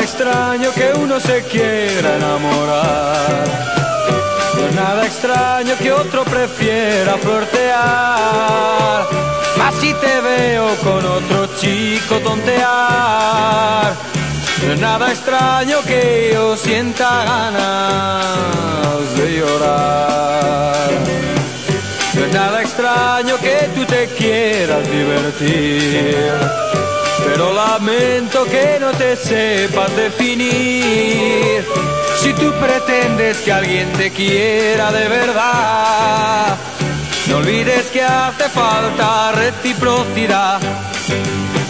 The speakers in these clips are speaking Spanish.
extraño que uno se quiera enamorar. No es nada extraño que otro prefiera flirtear. Mas si te veo con otro chico tontear. No es nada extraño que yo sienta ganas de llorar. No es nada extraño que tú te quieras divertir. Pero lamento que no te sepas definir. Si tú pretendes que alguien te quiera de verdad, no olvides que hace falta reciprocidad.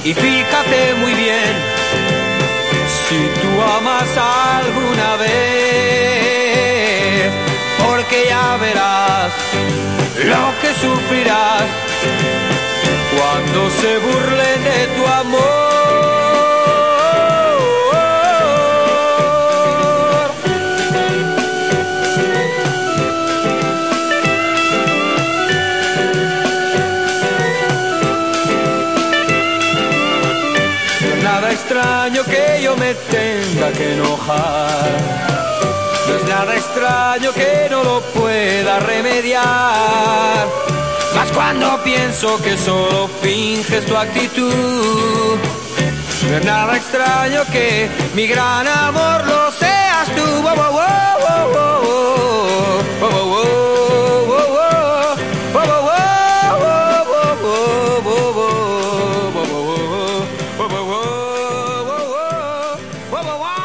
Y fíjate muy bien, si tú amas alguna vez, porque ya verás lo que sufrirás cuando se burlen de extraño que yo me tenga que enojar. No es nada extraño que no lo pueda remediar. Mas cuando pienso que solo finges tu actitud, no es nada extraño que mi gran amor lo seas tú. Baba, why?